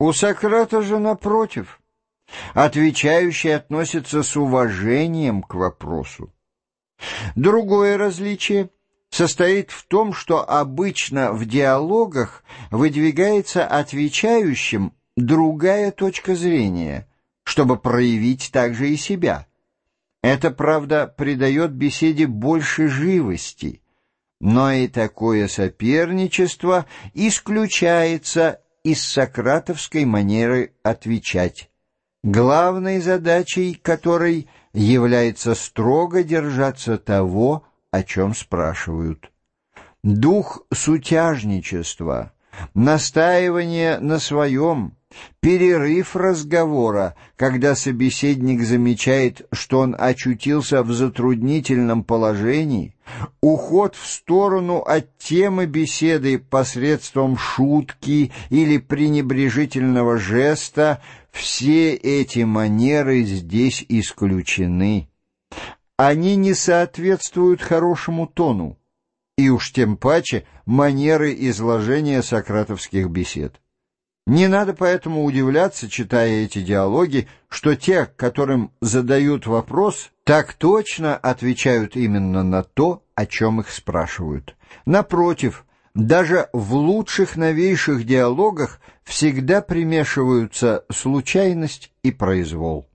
У Сократа же, напротив, отвечающий относится с уважением к вопросу. Другое различие состоит в том, что обычно в диалогах выдвигается отвечающим другая точка зрения, чтобы проявить также и себя. Это, правда, придает беседе больше живости, но и такое соперничество исключается из сократовской манеры отвечать, главной задачей которой является строго держаться того, о чем спрашивают. Дух сутяжничества, настаивание на своем, перерыв разговора, когда собеседник замечает, что он очутился в затруднительном положении, уход в сторону от темы беседы посредством шутки или пренебрежительного жеста, все эти манеры здесь исключены. Они не соответствуют хорошему тону, и уж тем паче манеры изложения сократовских бесед. Не надо поэтому удивляться, читая эти диалоги, что те, которым задают вопрос, так точно отвечают именно на то, о чем их спрашивают. Напротив, даже в лучших новейших диалогах всегда примешиваются случайность и произвол.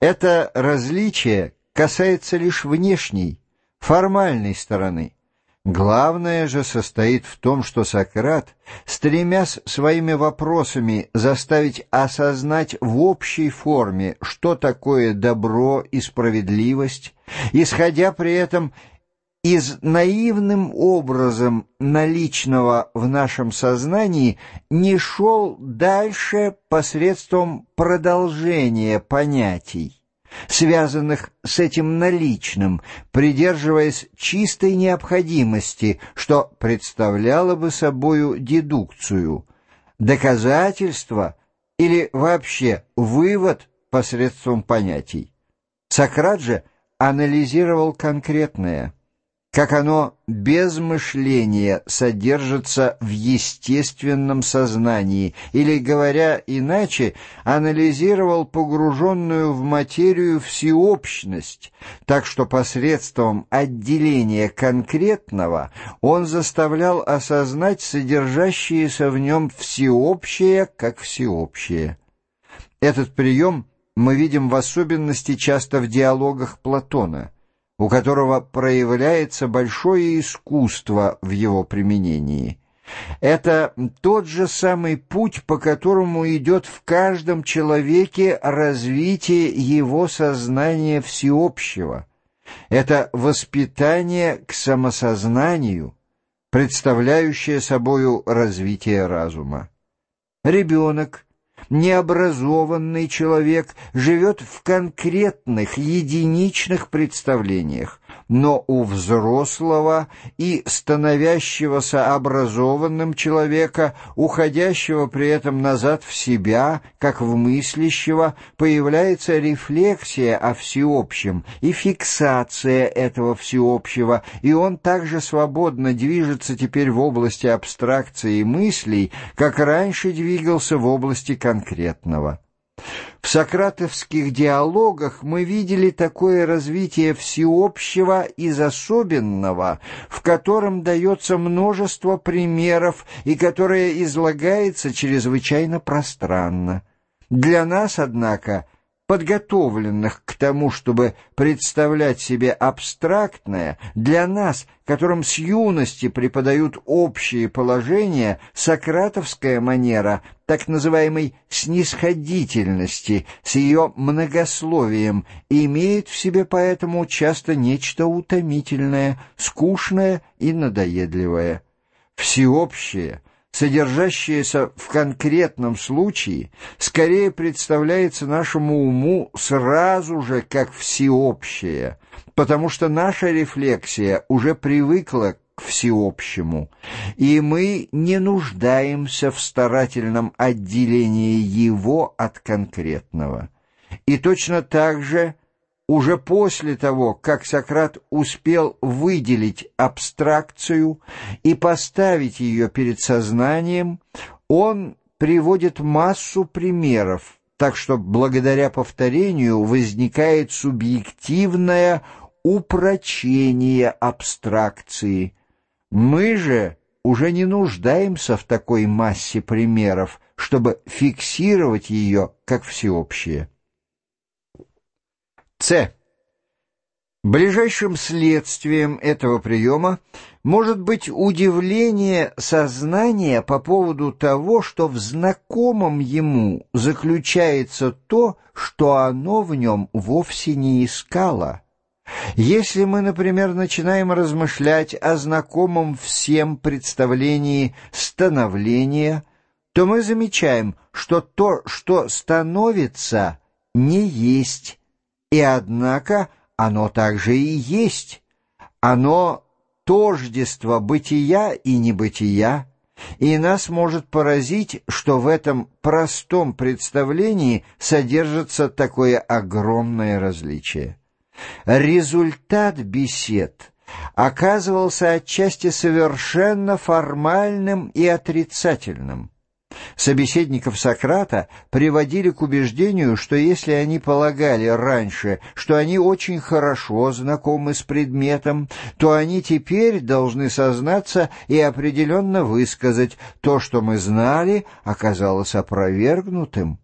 Это различие касается лишь внешней, формальной стороны – Главное же состоит в том, что Сократ, стремясь своими вопросами заставить осознать в общей форме, что такое добро и справедливость, исходя при этом из наивным образом наличного в нашем сознании, не шел дальше посредством продолжения понятий связанных с этим наличным, придерживаясь чистой необходимости, что представляло бы собою дедукцию, доказательство или вообще вывод посредством понятий. Сократ же анализировал конкретное – как оно без мышления содержится в естественном сознании, или, говоря иначе, анализировал погруженную в материю всеобщность, так что посредством отделения конкретного он заставлял осознать содержащееся в нем всеобщее как всеобщее. Этот прием мы видим в особенности часто в диалогах Платона – у которого проявляется большое искусство в его применении. Это тот же самый путь, по которому идет в каждом человеке развитие его сознания всеобщего. Это воспитание к самосознанию, представляющее собою развитие разума. Ребенок — необразованный человек живет в конкретных, единичных представлениях, но у взрослого и становящегося образованным человека, уходящего при этом назад в себя, как в мыслящего, появляется рефлексия о всеобщем и фиксация этого всеобщего, и он также свободно движется теперь в области абстракции мыслей, как раньше двигался в области конкретного. В сократовских диалогах мы видели такое развитие всеобщего из особенного, в котором дается множество примеров и которое излагается чрезвычайно пространно. Для нас, однако, подготовленных к тому, чтобы представлять себе абстрактное, для нас, которым с юности преподают общие положения, сократовская манера так называемой снисходительности с ее многословием имеет в себе поэтому часто нечто утомительное, скучное и надоедливое. Всеобщее — содержащееся в конкретном случае, скорее представляется нашему уму сразу же как всеобщее, потому что наша рефлексия уже привыкла к всеобщему, и мы не нуждаемся в старательном отделении его от конкретного. И точно так же уже после того, как Сократ успел выделить абстракцию и поставить ее перед сознанием, он приводит массу примеров, так что благодаря повторению возникает субъективное упрочение абстракции. Мы же уже не нуждаемся в такой массе примеров, чтобы фиксировать ее как всеобщее. С. Ближайшим следствием этого приема может быть удивление сознания по поводу того, что в знакомом ему заключается то, что оно в нем вовсе не искало. Если мы, например, начинаем размышлять о знакомом всем представлении становления, то мы замечаем, что то, что становится, не есть, и однако оно также и есть. Оно тождество бытия и небытия, и нас может поразить, что в этом простом представлении содержится такое огромное различие. Результат бесед оказывался отчасти совершенно формальным и отрицательным. Собеседников Сократа приводили к убеждению, что если они полагали раньше, что они очень хорошо знакомы с предметом, то они теперь должны сознаться и определенно высказать то, что мы знали, оказалось опровергнутым.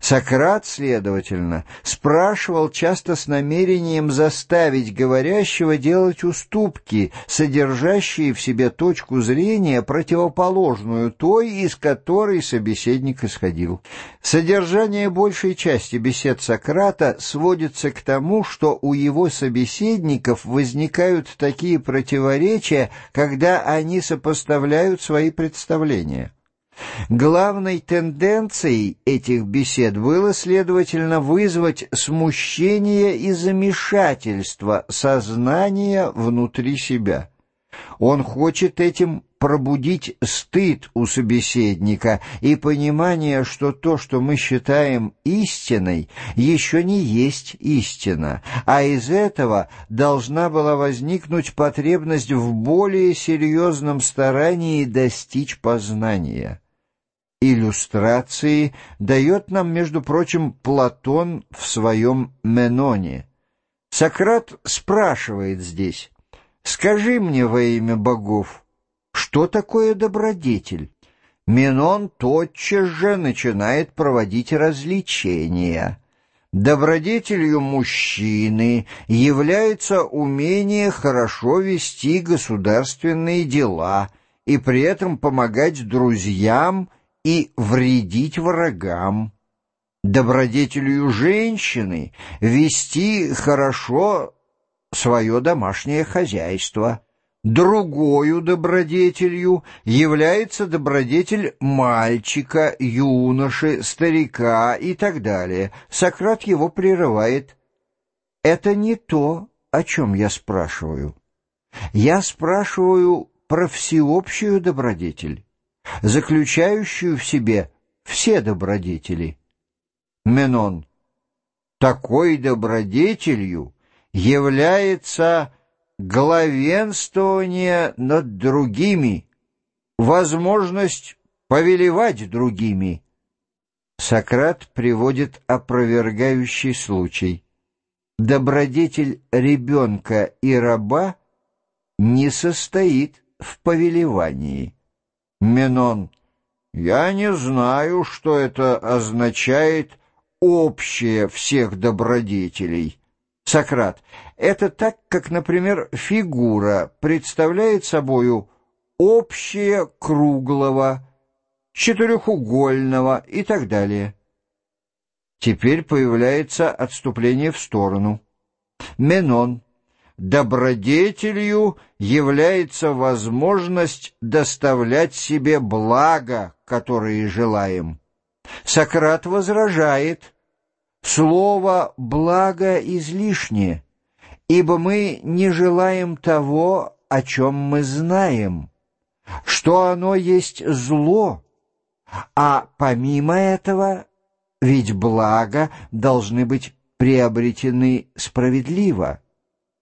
Сократ, следовательно, спрашивал часто с намерением заставить говорящего делать уступки, содержащие в себе точку зрения, противоположную той, из которой собеседник исходил. Содержание большей части бесед Сократа сводится к тому, что у его собеседников возникают такие противоречия, когда они сопоставляют свои представления. Главной тенденцией этих бесед было, следовательно, вызвать смущение и замешательство сознания внутри себя. Он хочет этим пробудить стыд у собеседника и понимание, что то, что мы считаем истиной, еще не есть истина, а из этого должна была возникнуть потребность в более серьезном старании достичь познания иллюстрации дает нам, между прочим, Платон в своем «Меноне». Сократ спрашивает здесь, «Скажи мне во имя богов, что такое добродетель?» Менон тотчас же начинает проводить развлечения. Добродетелью мужчины является умение хорошо вести государственные дела и при этом помогать друзьям и вредить врагам. Добродетелью женщины вести хорошо свое домашнее хозяйство. Другою добродетелью является добродетель мальчика, юноши, старика и так далее. Сократ его прерывает. Это не то, о чем я спрашиваю. Я спрашиваю про всеобщую добродетель заключающую в себе все добродетели. Менон. Такой добродетелью является главенствование над другими, возможность повелевать другими. Сократ приводит опровергающий случай. Добродетель ребенка и раба не состоит в повелевании. Менон. Я не знаю, что это означает общее всех добродетелей. Сократ. Это так, как, например, фигура представляет собою общее круглого, четырехугольного и так далее. Теперь появляется отступление в сторону. Менон добродетелью является возможность доставлять себе благо, которые желаем. Сократ возражает, слово «благо» излишнее, ибо мы не желаем того, о чем мы знаем, что оно есть зло, а помимо этого ведь благо должны быть приобретены справедливо.